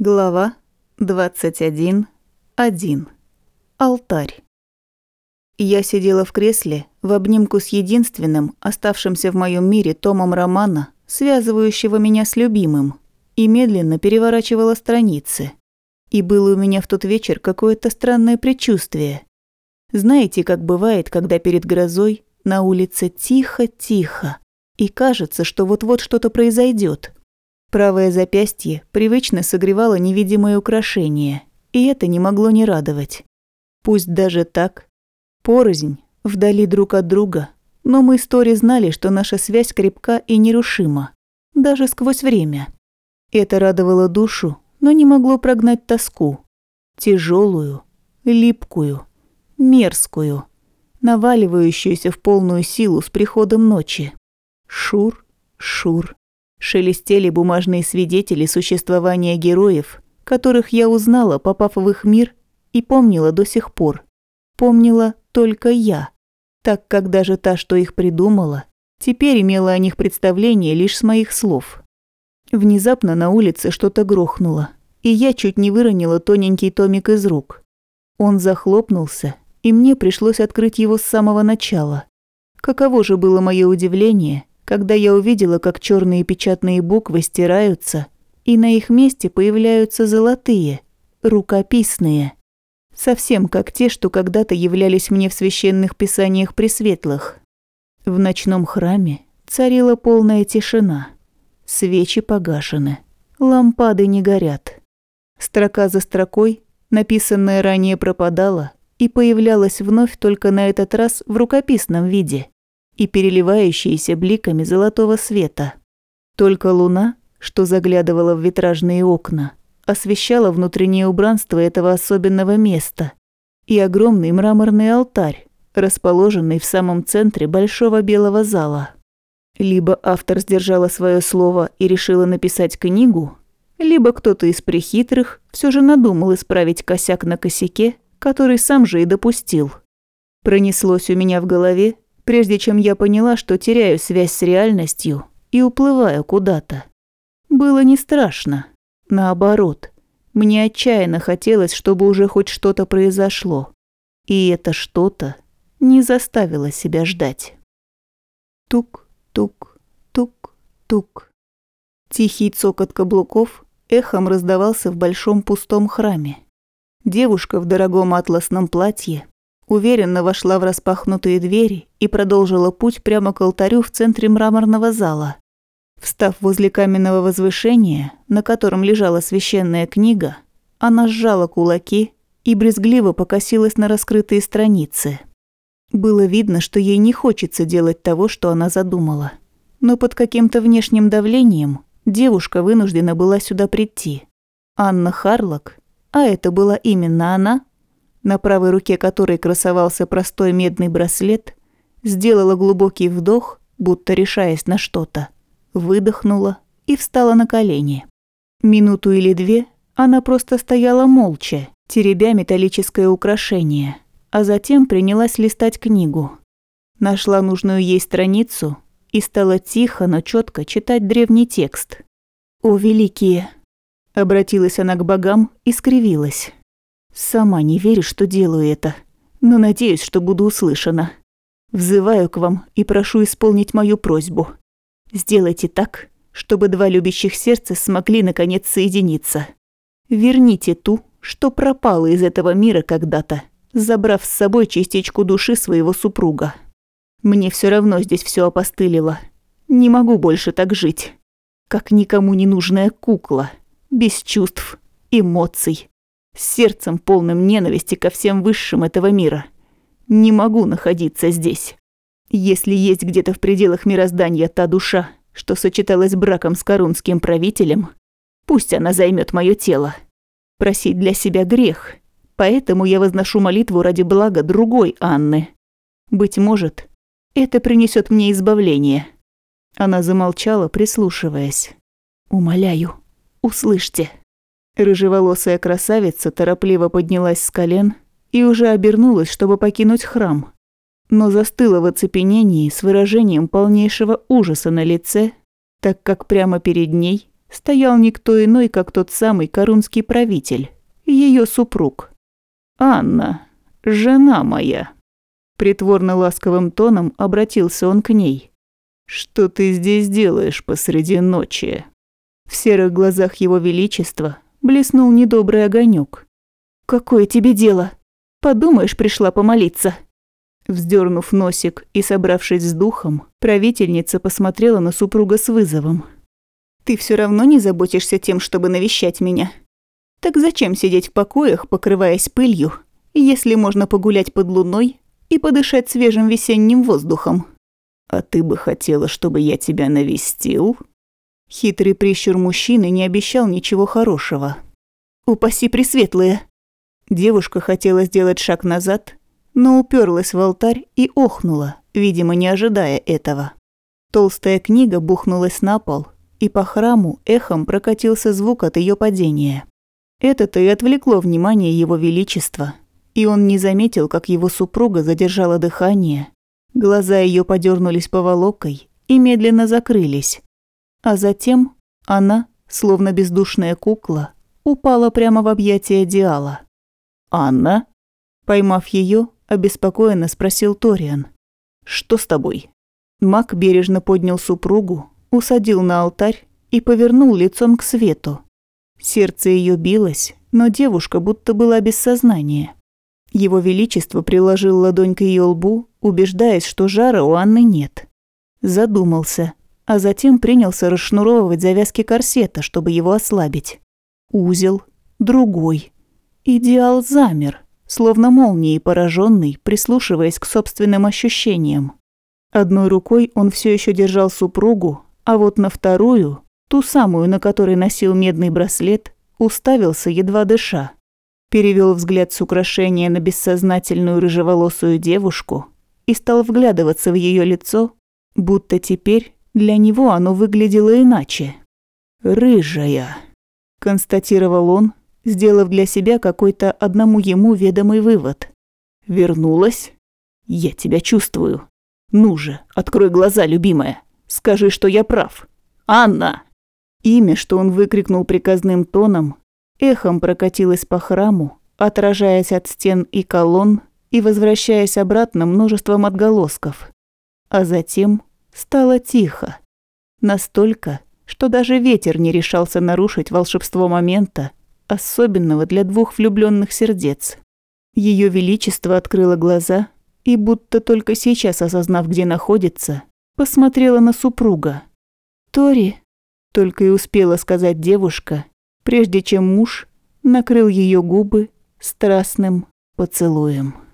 Глава 21.1. Алтарь. Я сидела в кресле в обнимку с единственным, оставшимся в моем мире томом романа, связывающего меня с любимым, и медленно переворачивала страницы. И было у меня в тот вечер какое-то странное предчувствие. Знаете, как бывает, когда перед грозой на улице тихо-тихо, и кажется, что вот-вот что-то произойдет. Правое запястье привычно согревало невидимое украшение, и это не могло не радовать. Пусть даже так, порознь, вдали друг от друга, но мы с Тори знали, что наша связь крепка и нерушима, даже сквозь время. Это радовало душу, но не могло прогнать тоску. Тяжелую, липкую, мерзкую, наваливающуюся в полную силу с приходом ночи. Шур, шур, Шелестели бумажные свидетели существования героев, которых я узнала, попав в их мир, и помнила до сих пор. Помнила только я, так как даже та, что их придумала, теперь имела о них представление лишь с моих слов. Внезапно на улице что-то грохнуло, и я чуть не выронила тоненький томик из рук. Он захлопнулся, и мне пришлось открыть его с самого начала. Каково же было мое удивление, когда я увидела, как черные печатные буквы стираются, и на их месте появляются золотые, рукописные. Совсем как те, что когда-то являлись мне в священных писаниях пресветлых. В ночном храме царила полная тишина. Свечи погашены, лампады не горят. Строка за строкой, написанная ранее пропадала и появлялась вновь только на этот раз в рукописном виде и переливающиеся бликами золотого света. Только луна, что заглядывала в витражные окна, освещала внутреннее убранство этого особенного места и огромный мраморный алтарь, расположенный в самом центре большого белого зала. Либо автор сдержала свое слово и решила написать книгу, либо кто-то из прихитрых все же надумал исправить косяк на косяке, который сам же и допустил. Пронеслось у меня в голове, прежде чем я поняла, что теряю связь с реальностью и уплываю куда-то. Было не страшно. Наоборот, мне отчаянно хотелось, чтобы уже хоть что-то произошло. И это что-то не заставило себя ждать. Тук, тук, тук, тук. Тихий цокот каблуков эхом раздавался в большом пустом храме. Девушка в дорогом атласном платье уверенно вошла в распахнутые двери и продолжила путь прямо к алтарю в центре мраморного зала. Встав возле каменного возвышения, на котором лежала священная книга, она сжала кулаки и брезгливо покосилась на раскрытые страницы. Было видно, что ей не хочется делать того, что она задумала. Но под каким-то внешним давлением девушка вынуждена была сюда прийти. Анна Харлок, а это была именно она, на правой руке которой красовался простой медный браслет, сделала глубокий вдох, будто решаясь на что-то, выдохнула и встала на колени. Минуту или две она просто стояла молча, теребя металлическое украшение, а затем принялась листать книгу. Нашла нужную ей страницу и стала тихо, но четко читать древний текст. «О, великие!» Обратилась она к богам и скривилась. Сама не верю, что делаю это, но надеюсь, что буду услышана. Взываю к вам и прошу исполнить мою просьбу. Сделайте так, чтобы два любящих сердца смогли наконец соединиться. Верните ту, что пропала из этого мира когда-то, забрав с собой частичку души своего супруга. Мне все равно здесь все опостылило. Не могу больше так жить. Как никому не нужная кукла, без чувств, эмоций, сердцем полным ненависти ко всем высшим этого мира. Не могу находиться здесь. Если есть где-то в пределах мироздания та душа, что сочеталась браком с корунским правителем, пусть она займет мое тело. Просить для себя грех, поэтому я возношу молитву ради блага другой Анны. Быть может, это принесет мне избавление. Она замолчала, прислушиваясь. Умоляю, услышьте. Рыжеволосая красавица торопливо поднялась с колен и уже обернулась, чтобы покинуть храм, но застыла в оцепенении с выражением полнейшего ужаса на лице, так как прямо перед ней стоял никто иной, как тот самый корунский правитель, ее супруг. «Анна, жена моя», – притворно ласковым тоном обратился он к ней. «Что ты здесь делаешь посреди ночи?» В серых глазах его величества блеснул недобрый огонек. «Какое тебе дело? Подумаешь, пришла помолиться». Вздернув носик и собравшись с духом, правительница посмотрела на супруга с вызовом. «Ты все равно не заботишься тем, чтобы навещать меня. Так зачем сидеть в покоях, покрываясь пылью, если можно погулять под луной и подышать свежим весенним воздухом?» «А ты бы хотела, чтобы я тебя навестил?» Хитрый прищур мужчины не обещал ничего хорошего. «Упаси пресветлые!» Девушка хотела сделать шаг назад, но уперлась в алтарь и охнула, видимо, не ожидая этого. Толстая книга бухнулась на пол, и по храму эхом прокатился звук от ее падения. Это-то и отвлекло внимание его величества, и он не заметил, как его супруга задержала дыхание. Глаза ее подернулись поволокой и медленно закрылись. А затем она, словно бездушная кукла, упала прямо в объятия Диала. «Анна?» Поймав ее, обеспокоенно спросил Ториан. «Что с тобой?» Мак бережно поднял супругу, усадил на алтарь и повернул лицом к свету. Сердце ее билось, но девушка будто была без сознания. Его Величество приложил ладонь к ее лбу, убеждаясь, что жара у Анны нет. Задумался, а затем принялся расшнуровывать завязки корсета, чтобы его ослабить. Узел, другой. Идеал замер словно молнией пораженный, прислушиваясь к собственным ощущениям. Одной рукой он все еще держал супругу, а вот на вторую, ту самую, на которой носил медный браслет, уставился, едва дыша. Перевел взгляд с украшения на бессознательную рыжеволосую девушку и стал вглядываться в ее лицо, будто теперь для него оно выглядело иначе. «Рыжая», – констатировал он, сделав для себя какой-то одному ему ведомый вывод. «Вернулась? Я тебя чувствую. Ну же, открой глаза, любимая. Скажи, что я прав. Анна!» Имя, что он выкрикнул приказным тоном, эхом прокатилось по храму, отражаясь от стен и колонн и возвращаясь обратно множеством отголосков. А затем стало тихо. Настолько, что даже ветер не решался нарушить волшебство момента, особенного для двух влюбленных сердец. Ее Величество открыло глаза и, будто только сейчас осознав, где находится, посмотрела на супруга. «Тори», — только и успела сказать девушка, прежде чем муж накрыл ее губы страстным поцелуем.